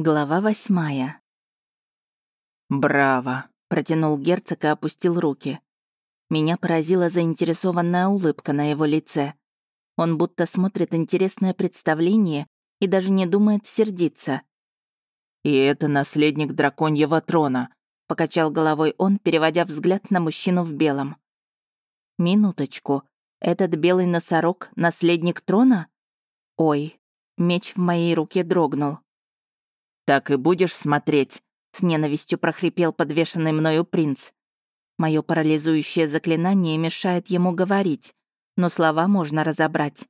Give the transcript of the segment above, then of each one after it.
Глава восьмая. «Браво!» — протянул герцог и опустил руки. Меня поразила заинтересованная улыбка на его лице. Он будто смотрит интересное представление и даже не думает сердиться. «И это наследник драконьего трона», — покачал головой он, переводя взгляд на мужчину в белом. «Минуточку. Этот белый носорог — наследник трона? Ой, меч в моей руке дрогнул. «Так и будешь смотреть», — с ненавистью прохрипел подвешенный мною принц. Мое парализующее заклинание мешает ему говорить, но слова можно разобрать.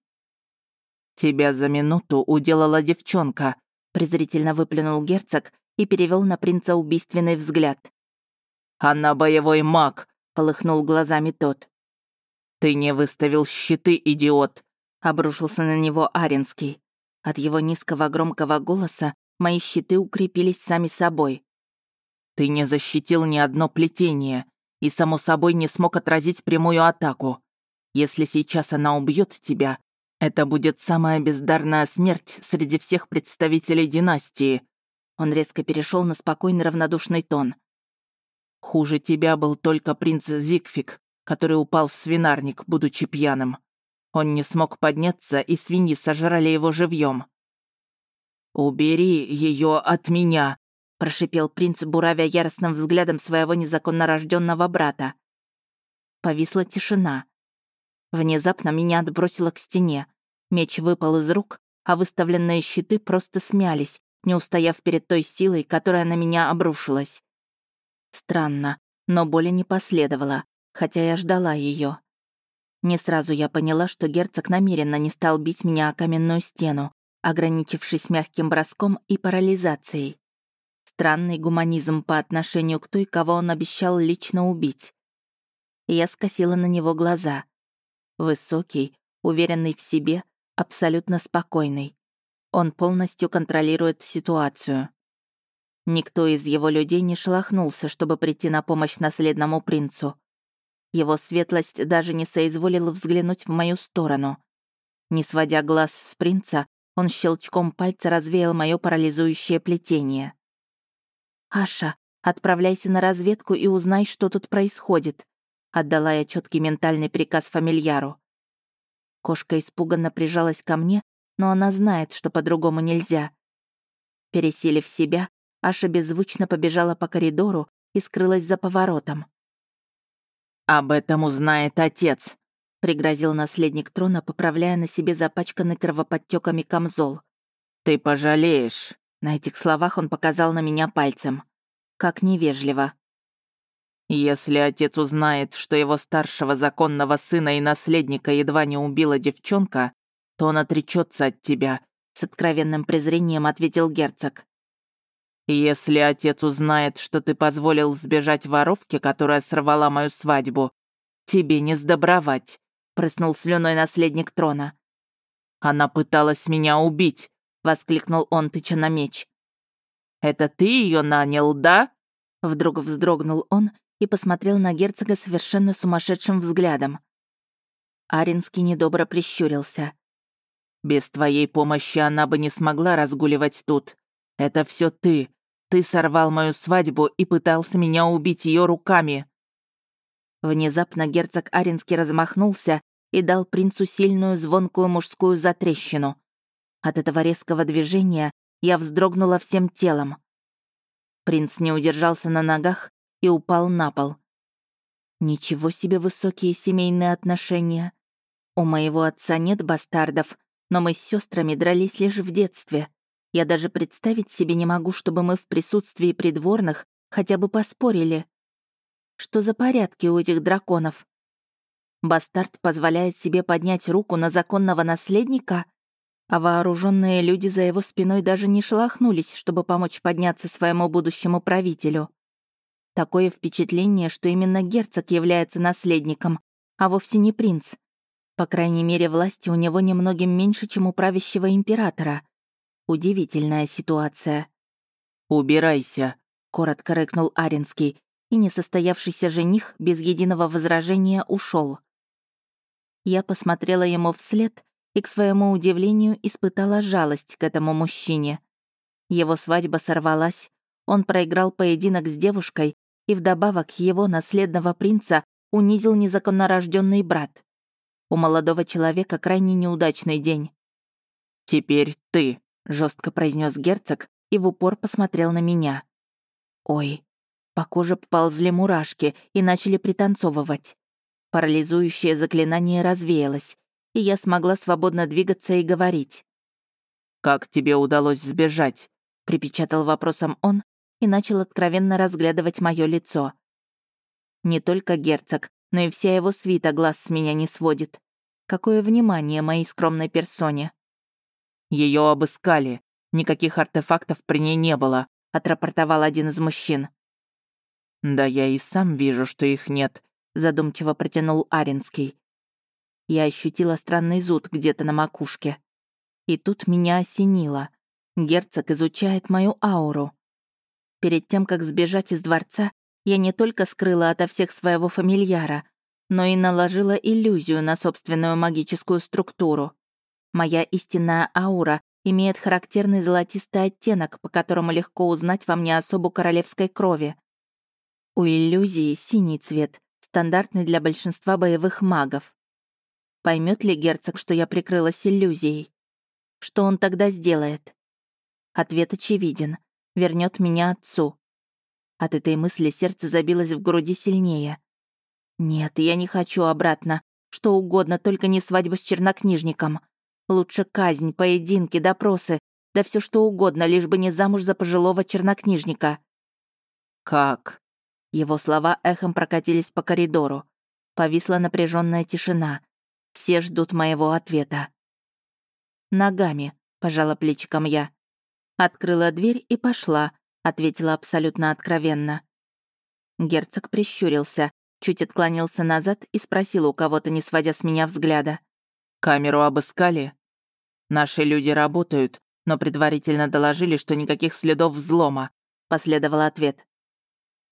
«Тебя за минуту уделала девчонка», — презрительно выплюнул герцог и перевел на принца убийственный взгляд. «Она боевой маг», — полыхнул глазами тот. «Ты не выставил щиты, идиот», — обрушился на него Аренский. От его низкого громкого голоса мои щиты укрепились сами собой. Ты не защитил ни одно плетение и, само собой, не смог отразить прямую атаку. Если сейчас она убьет тебя, это будет самая бездарная смерть среди всех представителей династии. Он резко перешел на спокойный равнодушный тон. Хуже тебя был только принц Зигфик, который упал в свинарник, будучи пьяным. Он не смог подняться, и свиньи сожрали его живьем. «Убери ее от меня!» — прошипел принц, буравя яростным взглядом своего незаконно рожденного брата. Повисла тишина. Внезапно меня отбросило к стене. Меч выпал из рук, а выставленные щиты просто смялись, не устояв перед той силой, которая на меня обрушилась. Странно, но боли не последовало, хотя я ждала ее. Не сразу я поняла, что герцог намеренно не стал бить меня о каменную стену ограничившись мягким броском и парализацией. Странный гуманизм по отношению к той, кого он обещал лично убить. Я скосила на него глаза. Высокий, уверенный в себе, абсолютно спокойный. Он полностью контролирует ситуацию. Никто из его людей не шелохнулся, чтобы прийти на помощь наследному принцу. Его светлость даже не соизволила взглянуть в мою сторону. Не сводя глаз с принца, он щелчком пальца развеял мое парализующее плетение. «Аша, отправляйся на разведку и узнай, что тут происходит», отдала я четкий ментальный приказ фамильяру. Кошка испуганно прижалась ко мне, но она знает, что по-другому нельзя. Пересилив себя, Аша беззвучно побежала по коридору и скрылась за поворотом. «Об этом узнает отец», — пригрозил наследник трона, поправляя на себе запачканный кровоподтеками камзол. «Ты пожалеешь!» На этих словах он показал на меня пальцем. Как невежливо. «Если отец узнает, что его старшего законного сына и наследника едва не убила девчонка, то он отречется от тебя», — с откровенным презрением ответил герцог. «Если отец узнает, что ты позволил сбежать воровке, которая сорвала мою свадьбу, тебе не сдобровать прыснул слюной наследник трона. «Она пыталась меня убить!» — воскликнул он, тыча на меч. «Это ты ее нанял, да?» Вдруг вздрогнул он и посмотрел на герцога совершенно сумасшедшим взглядом. Аринский недобро прищурился. «Без твоей помощи она бы не смогла разгуливать тут. Это все ты. Ты сорвал мою свадьбу и пытался меня убить ее руками». Внезапно герцог Аринский размахнулся и дал принцу сильную звонкую мужскую затрещину. От этого резкого движения я вздрогнула всем телом. Принц не удержался на ногах и упал на пол. Ничего себе высокие семейные отношения. У моего отца нет бастардов, но мы с сестрами дрались лишь в детстве. Я даже представить себе не могу, чтобы мы в присутствии придворных хотя бы поспорили. Что за порядки у этих драконов? Бастард позволяет себе поднять руку на законного наследника, а вооруженные люди за его спиной даже не шелохнулись, чтобы помочь подняться своему будущему правителю. Такое впечатление, что именно герцог является наследником, а вовсе не принц. По крайней мере, власти у него немногим меньше, чем у правящего императора. Удивительная ситуация. «Убирайся», — коротко рыкнул Аренский, и несостоявшийся жених без единого возражения ушел. Я посмотрела ему вслед и, к своему удивлению, испытала жалость к этому мужчине. Его свадьба сорвалась, он проиграл поединок с девушкой, и вдобавок его наследного принца унизил незаконнорожденный брат. У молодого человека крайне неудачный день. «Теперь ты», — жестко произнес герцог и в упор посмотрел на меня. Ой, по коже поползли мурашки и начали пританцовывать. Парализующее заклинание развеялось, и я смогла свободно двигаться и говорить. «Как тебе удалось сбежать?» — припечатал вопросом он и начал откровенно разглядывать мое лицо. Не только герцог, но и вся его свита глаз с меня не сводит. Какое внимание моей скромной персоне. Ее обыскали. Никаких артефактов при ней не было», — отрапортовал один из мужчин. «Да я и сам вижу, что их нет», — задумчиво протянул Аринский. Я ощутила странный зуд где-то на макушке. И тут меня осенило. Герцог изучает мою ауру. Перед тем, как сбежать из дворца, я не только скрыла ото всех своего фамильяра, но и наложила иллюзию на собственную магическую структуру. Моя истинная аура имеет характерный золотистый оттенок, по которому легко узнать во мне особу королевской крови. У иллюзии синий цвет, стандартный для большинства боевых магов. Поймет ли герцог, что я прикрылась иллюзией? Что он тогда сделает? Ответ очевиден. Вернет меня отцу. От этой мысли сердце забилось в груди сильнее. Нет, я не хочу обратно. Что угодно, только не свадьба с чернокнижником. Лучше казнь, поединки, допросы, да все что угодно, лишь бы не замуж за пожилого чернокнижника. «Как?» Его слова эхом прокатились по коридору. Повисла напряженная тишина. Все ждут моего ответа. «Ногами», — пожала плечиком я. Открыла дверь и пошла, ответила абсолютно откровенно. Герцог прищурился, чуть отклонился назад и спросил у кого-то, не сводя с меня взгляда. «Камеру обыскали?» «Наши люди работают, но предварительно доложили, что никаких следов взлома», — последовал ответ.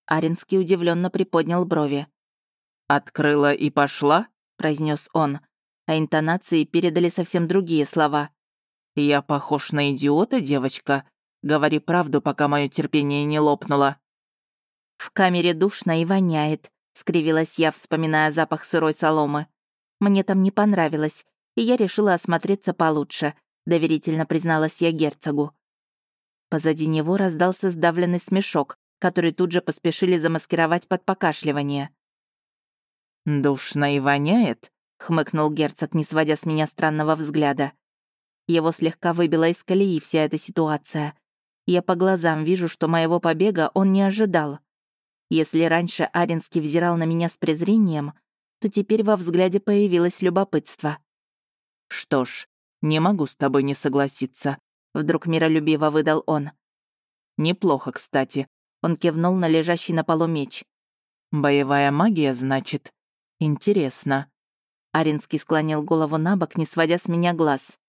Аринский удивленно приподнял брови. «Открыла и пошла?» — произнес он, а интонации передали совсем другие слова. «Я похож на идиота, девочка? Говори правду, пока мое терпение не лопнуло». «В камере душно и воняет», — скривилась я, вспоминая запах сырой соломы. «Мне там не понравилось, и я решила осмотреться получше», — доверительно призналась я герцогу. Позади него раздался сдавленный смешок, который тут же поспешили замаскировать под покашливание. «Душно и воняет?» — хмыкнул герцог, не сводя с меня странного взгляда. Его слегка выбила из колеи вся эта ситуация. Я по глазам вижу, что моего побега он не ожидал. Если раньше Аринский взирал на меня с презрением, то теперь во взгляде появилось любопытство. «Что ж, не могу с тобой не согласиться», — вдруг миролюбиво выдал он. «Неплохо, кстати», — он кивнул на лежащий на полу меч. «Боевая магия, значит? Интересно». Аринский склонил голову на бок, не сводя с меня глаз.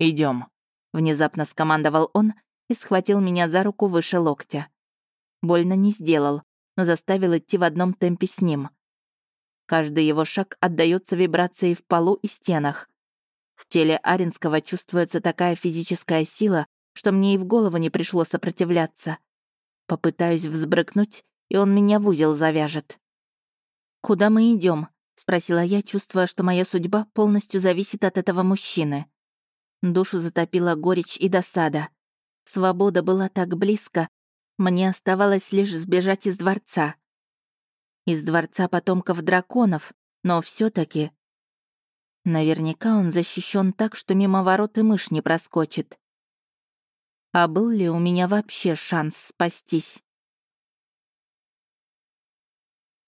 Идем, внезапно скомандовал он и схватил меня за руку выше локтя. Больно не сделал, но заставил идти в одном темпе с ним. Каждый его шаг отдаётся вибрацией в полу и стенах. В теле Аринского чувствуется такая физическая сила, что мне и в голову не пришло сопротивляться. Попытаюсь взбрыкнуть, и он меня в узел завяжет. «Куда мы идем? спросила я, чувствуя, что моя судьба полностью зависит от этого мужчины. Душу затопила горечь и досада. Свобода была так близко, мне оставалось лишь сбежать из дворца. Из дворца потомков драконов, но все таки Наверняка он защищен так, что мимо ворот и мышь не проскочит. А был ли у меня вообще шанс спастись?